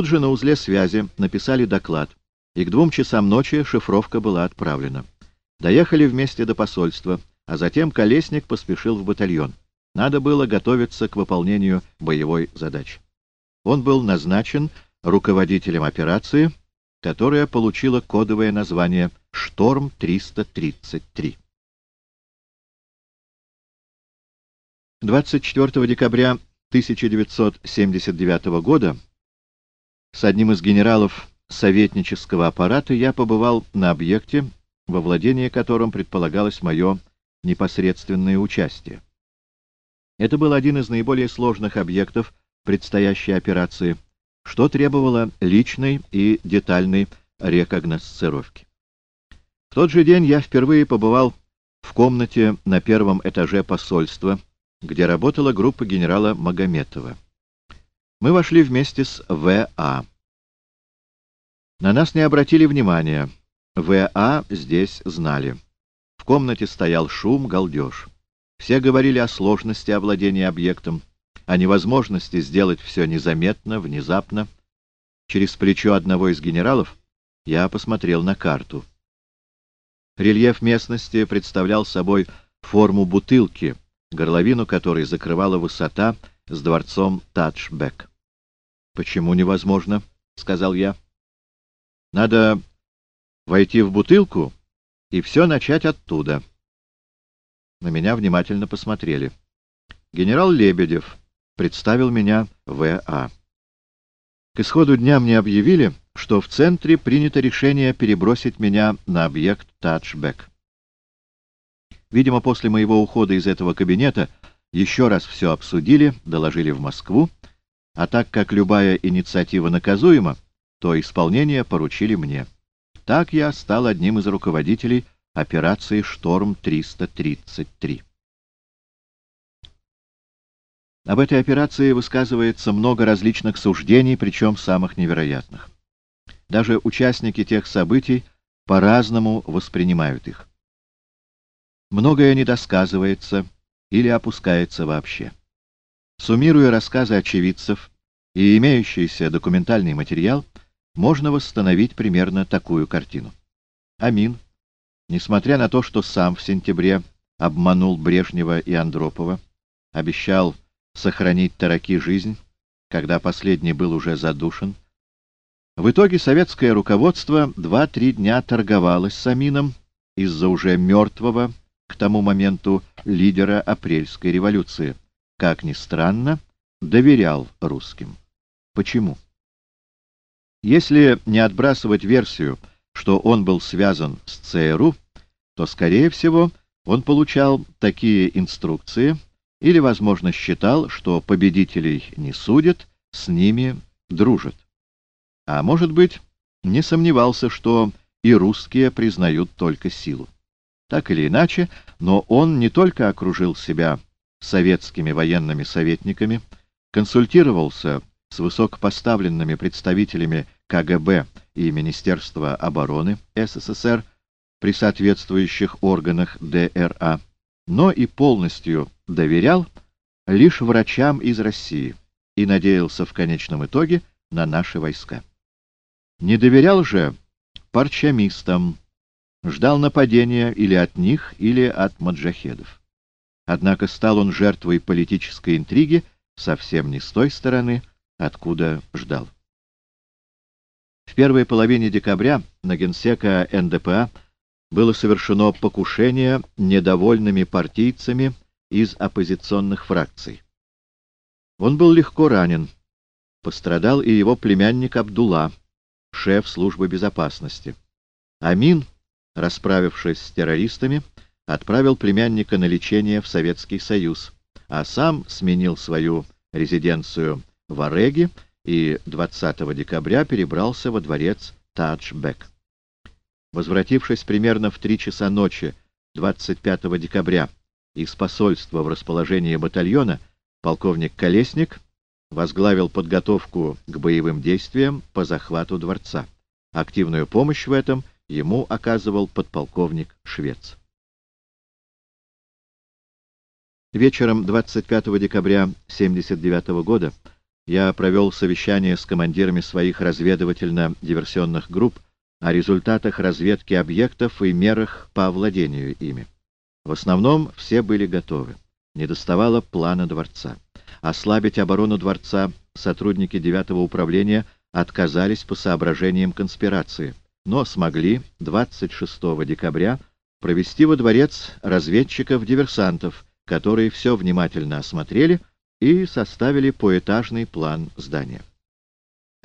Тут же на узле связи написали доклад, и к двум часам ночи шифровка была отправлена. Доехали вместе до посольства, а затем Колесник поспешил в батальон. Надо было готовиться к выполнению боевой задачи. Он был назначен руководителем операции, которая получила кодовое название «Шторм-333». 24 декабря 1979 года с одним из генералов советнического аппарата я побывал на объекте, во владении которым предполагалось мое непосредственное участие. Это был один из наиболее сложных объектов предстоящей операции, что требовало личной и детальной рекогносцировки. В тот же день я впервые побывал в комнате на первом этаже посольства, где работала группа генерала Магометова. Мы вошли вместе с В.А. На нас не обратили внимания. В.А. здесь знали. В комнате стоял шум, галдеж. Все говорили о сложности овладения объектом, о невозможности сделать все незаметно, внезапно. Через плечо одного из генералов я посмотрел на карту. Рельеф местности представлял собой форму бутылки, горловину которой закрывала высота с дворцом Таджбек. «Почему невозможно?» — сказал я. «Надо войти в бутылку и все начать оттуда». На меня внимательно посмотрели. Генерал Лебедев представил меня В.А. К исходу дня мне объявили, что в центре принято решение перебросить меня на объект Таджбек. Видимо, после моего ухода из этого кабинета еще раз все обсудили, доложили в Москву, а так как любая инициатива наказуема, то исполнение поручили мне. Так я стал одним из руководителей операции «Шторм-333». Об этой операции высказывается много различных суждений, причем самых невероятных. Даже участники тех событий по-разному воспринимают их. Многое недосказывается или опускается вообще. Суммируя рассказы очевидцев и имеющийся документальный материал, можно восстановить примерно такую картину. Амин, несмотря на то, что сам в сентябре обманул Брежнева и Андропова, обещал сохранить Тараки жизнь, когда последний был уже задушен, в итоге советское руководство два-три дня торговалось с Амином из-за уже мертвого к тому моменту лидера апрельской революции, как ни странно, доверял русским. Почему? Если не отбрасывать версию, что он был связан с ЦРУ, то, скорее всего, он получал такие инструкции или, возможно, считал, что победителей не судят, с ними дружат. А может быть, не сомневался, что и русские признают только силу. Так или иначе, но он не только окружил себя советскими военными советниками, консультировался с высокопоставленными представителями КГБ и Министерства обороны СССР при соответствующих органах ДРА, но и полностью доверял лишь врачам из России и надеялся в конечном итоге на наши войска. Не доверял же парчамистам, ждал нападения или от них, или от маджахедов. Однако стал он жертвой политической интриги совсем не с той стороны, откуда ждал. В первой половине декабря на генсека НДПА было совершено покушение недовольными партийцами из оппозиционных фракций. Он был легко ранен. Пострадал и его племянник Абдулла, шеф службы безопасности. Амин расправившись с террористами, отправил племянника на лечение в Советский Союз, а сам сменил свою резиденцию в Ореге и 20 декабря перебрался во дворец Таджбек. Возвратившись примерно в три часа ночи 25 декабря из посольства в расположение батальона, полковник Колесник возглавил подготовку к боевым действиям по захвату дворца. Активную помощь в этом ему оказывал подполковник Швец. Вечером 25 декабря 1979 года я провел совещание с командирами своих разведывательно-диверсионных групп о результатах разведки объектов и мерах по овладению ими. В основном все были готовы. Недоставало плана дворца. Ослабить оборону дворца сотрудники 9-го управления отказались по соображениям конспирации, но смогли 26 декабря провести во дворец разведчиков-диверсантов, которые все внимательно осмотрели и составили поэтажный план здания.